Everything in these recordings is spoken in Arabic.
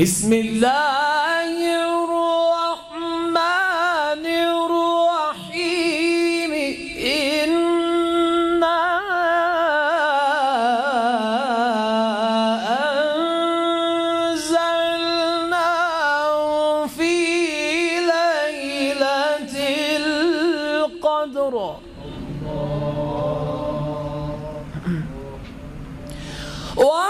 بسم الله الرحمن الرحيم. إنا أنزلناه في ليلة القدر. وما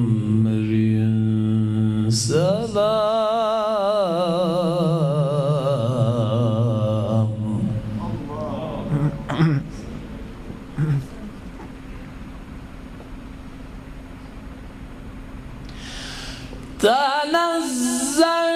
أمر سلام تنزل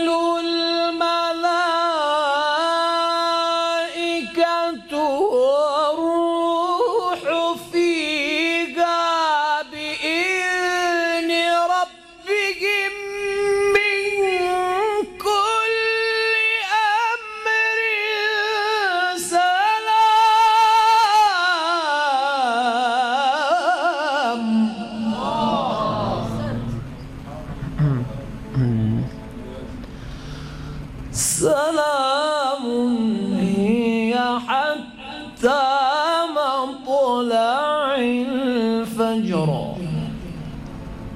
سلام هي حتى مطلع الفجر.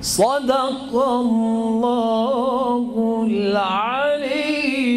صدق الله العلي